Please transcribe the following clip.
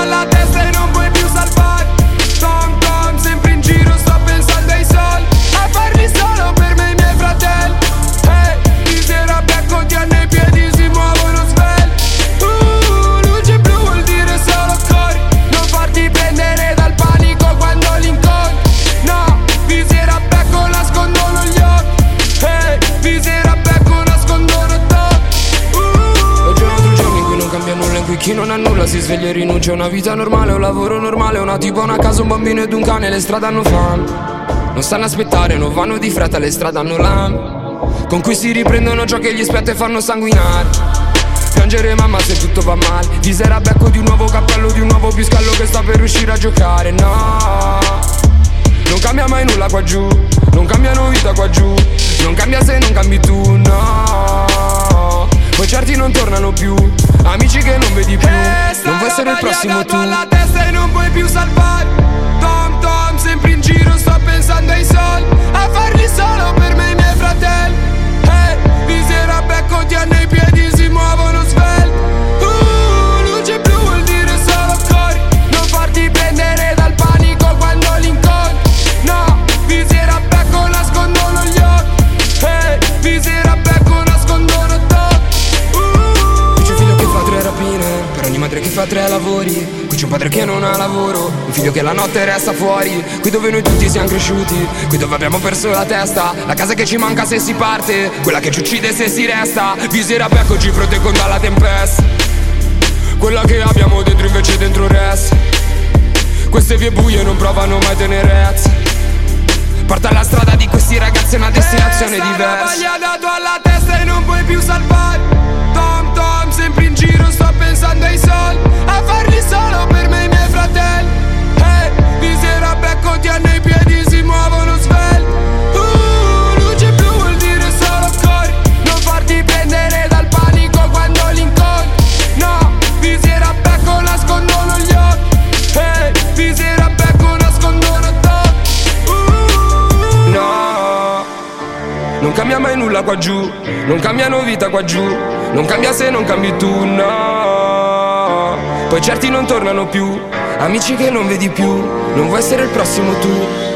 alla testa e non chi non ha nulla si sveglia e rinuncia a una vita normale Un lavoro normale, una tipo, una casa, un bambino ed un cane Le strade hanno fame Non stanno a aspettare, non vanno di fretta Le strade hanno lame Con cui si riprendono ciò che gli spetta e fanno sanguinare. Piangere mamma se tutto va male Di sera becco di un nuovo cappello Di un nuovo piscallo che sta per uscire a giocare. No. Non cambia mai nulla qua giù, non cambiano vita qua giù, non cambia se non cambi tu, no. Poi certi non tornano più, amici che non vedi più, Eh, non vuoi essere il prossimo tu. alla testa e non puoi più salvare tre lavori. Qui c'è un padre che non ha lavoro, un figlio che la notte resta fuori. Qui dove noi tutti siamo cresciuti, qui dove abbiamo perso la testa. La casa che ci manca se si parte, quella che ci uccide se si resta. Visera becco ci proteggono dalla tempesta. Quella che abbiamo dentro invece dentro resta. Queste vie buie non provano mai tenerezza. Porta alla strada di questi ragazzi una destinazione diversa. gli ha dato alla testa e non puoi più salvare non cambia mai nulla qua giù, non cambiano vita qua giù, non cambia se non cambi tu, no. Poi certi non tornano più, amici che non vedi più, non vuoi essere il prossimo tu.